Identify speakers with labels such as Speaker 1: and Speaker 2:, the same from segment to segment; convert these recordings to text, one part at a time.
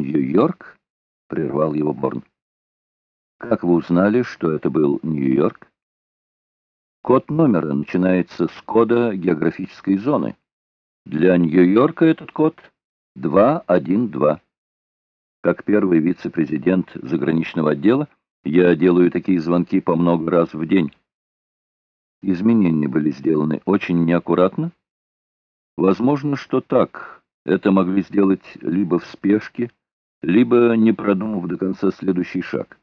Speaker 1: Нью-Йорк?» — прервал его Борн. «Как вы узнали, что это был Нью-Йорк?» Код номера начинается с кода географической зоны. Для Нью-Йорка этот код 212. Как первый вице-президент заграничного отдела, я делаю такие звонки по много раз в день. Изменения были сделаны очень неаккуратно. Возможно, что так. Это могли сделать либо в спешке, либо не продумав до конца следующий шаг.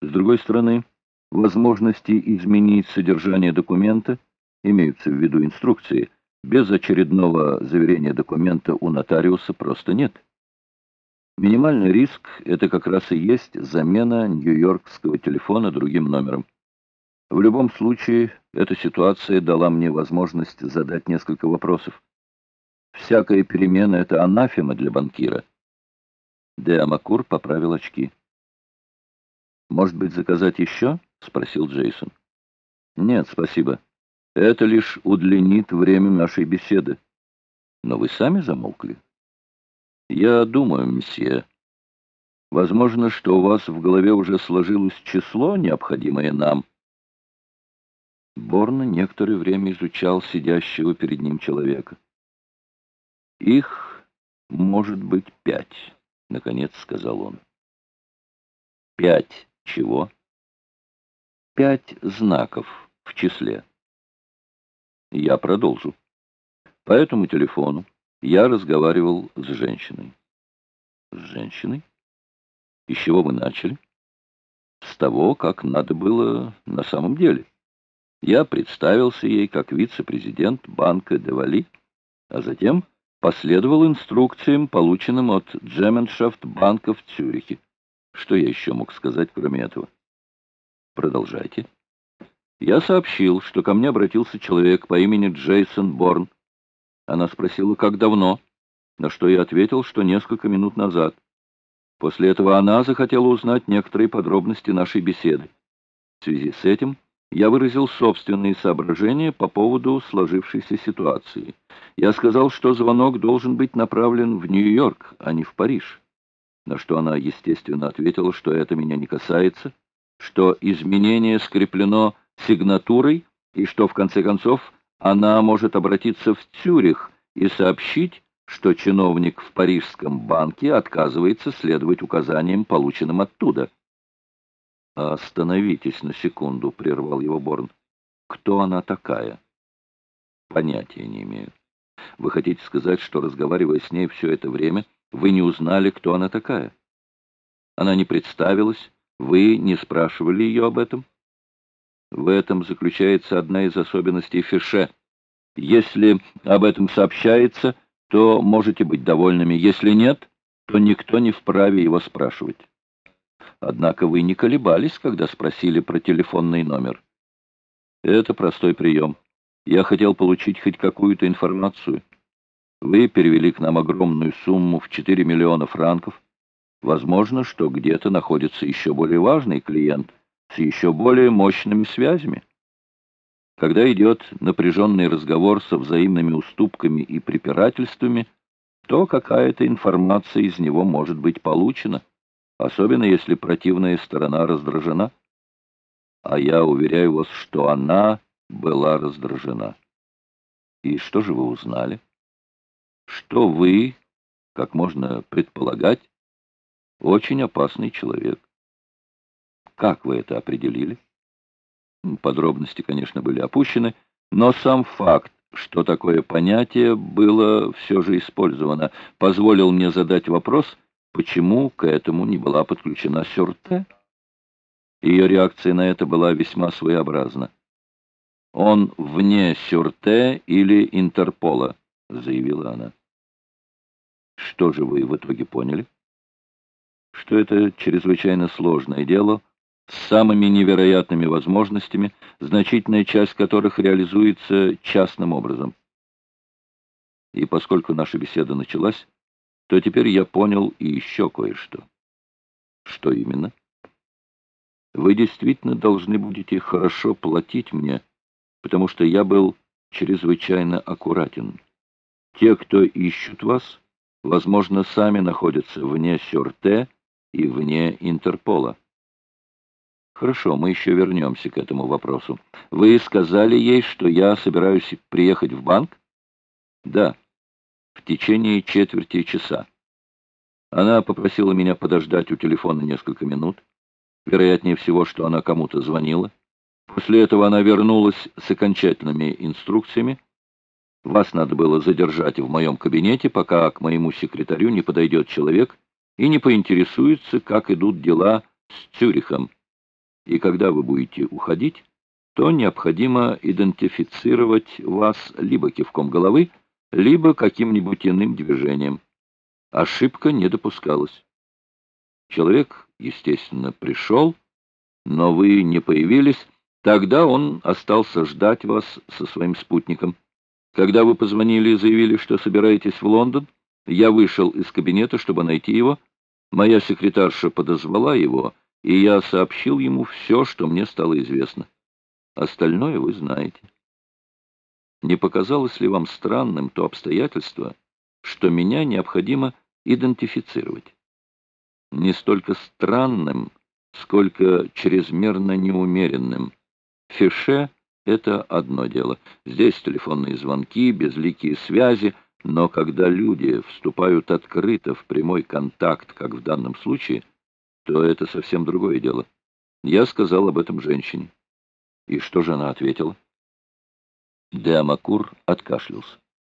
Speaker 1: С другой стороны, возможности изменить содержание документа, имеются в виду инструкции, без очередного заверения документа у нотариуса просто нет. Минимальный риск – это как раз и есть замена нью-йоркского телефона другим номером. В любом случае, эта ситуация дала мне возможность задать несколько вопросов. Всякая перемена — это анафема для банкира. Де Амакур поправил очки. «Может быть, заказать еще?» — спросил Джейсон. «Нет, спасибо. Это лишь удлинит время нашей беседы. Но вы сами замолкли?» «Я думаю, месье. Возможно, что у вас в голове уже сложилось число, необходимое нам». Борн некоторое время изучал сидящего перед ним человека. «Их может быть пять», — наконец сказал он. «Пять чего?» «Пять знаков в числе». Я продолжу. По этому телефону я разговаривал с женщиной. С женщиной? И с чего вы начали? С того, как надо было на самом деле. Я представился ей как вице-президент банка Девали, а затем последовал инструкциям, полученным от Джеменшафт банка в Цюрихе. Что я еще мог сказать, кроме этого? Продолжайте. Я сообщил, что ко мне обратился человек по имени Джейсон Борн. Она спросила, как давно, на что я ответил, что несколько минут назад. После этого она захотела узнать некоторые подробности нашей беседы. В связи с этим я выразил собственные соображения по поводу сложившейся ситуации. Я сказал, что звонок должен быть направлен в Нью-Йорк, а не в Париж. На что она, естественно, ответила, что это меня не касается, что изменение скреплено сигнатурой и что, в конце концов, она может обратиться в Цюрих и сообщить, что чиновник в парижском банке отказывается следовать указаниям, полученным оттуда. «Остановитесь на секунду», — прервал его Борн. «Кто она такая?» «Понятия не имею. Вы хотите сказать, что, разговаривая с ней все это время, вы не узнали, кто она такая? Она не представилась, вы не спрашивали ее об этом?» В этом заключается одна из особенностей Фише. Если об этом сообщается, то можете быть довольными. Если нет, то никто не вправе его спрашивать. Однако вы не колебались, когда спросили про телефонный номер. Это простой прием. Я хотел получить хоть какую-то информацию. Вы перевели к нам огромную сумму в 4 миллиона франков. Возможно, что где-то находится еще более важный клиент с еще более мощными связями. Когда идет напряженный разговор со взаимными уступками и препирательствами, то какая-то информация из него может быть получена особенно если противная сторона раздражена. А я уверяю вас, что она была раздражена. И что же вы узнали? Что вы, как можно предполагать, очень опасный человек. Как вы это определили? Подробности, конечно, были опущены, но сам факт, что такое понятие было все же использовано, позволил мне задать вопрос, почему к этому не была подключена Сюрте. Ее реакция на это была весьма своеобразна. «Он вне Сюрте или Интерпола», — заявила она. «Что же вы в итоге поняли?» «Что это чрезвычайно сложное дело» с самыми невероятными возможностями, значительная часть которых реализуется частным образом. И поскольку наша беседа началась, то теперь я понял и еще кое-что. Что именно? Вы действительно должны будете хорошо платить мне, потому что я был чрезвычайно аккуратен. Те, кто ищут вас, возможно, сами находятся вне Сюрте и вне Интерпола. Хорошо, мы еще вернемся к этому вопросу. Вы сказали ей, что я собираюсь приехать в банк? Да, в течение четверти часа. Она попросила меня подождать у телефона несколько минут. Вероятнее всего, что она кому-то звонила. После этого она вернулась с окончательными инструкциями. Вас надо было задержать в моем кабинете, пока к моему секретарю не подойдет человек и не поинтересуется, как идут дела с Цюрихом. И когда вы будете уходить, то необходимо идентифицировать вас либо кивком головы, либо каким-нибудь иным движением. Ошибка не допускалась. Человек, естественно, пришел, но вы не появились, тогда он остался ждать вас со своим спутником. Когда вы позвонили и заявили, что собираетесь в Лондон, я вышел из кабинета, чтобы найти его. Моя секретарша подозвала его, и я сообщил ему все, что мне стало известно. Остальное вы знаете. Не показалось ли вам странным то обстоятельство, что меня необходимо идентифицировать? Не столько странным, сколько чрезмерно неумеренным. Фише — это одно дело. Здесь телефонные звонки, безликие связи, но когда люди вступают открыто в прямой контакт, как в данном случае, то это совсем другое дело. Я сказал об этом женщине. И что же она ответила? Деамакур откашлялся.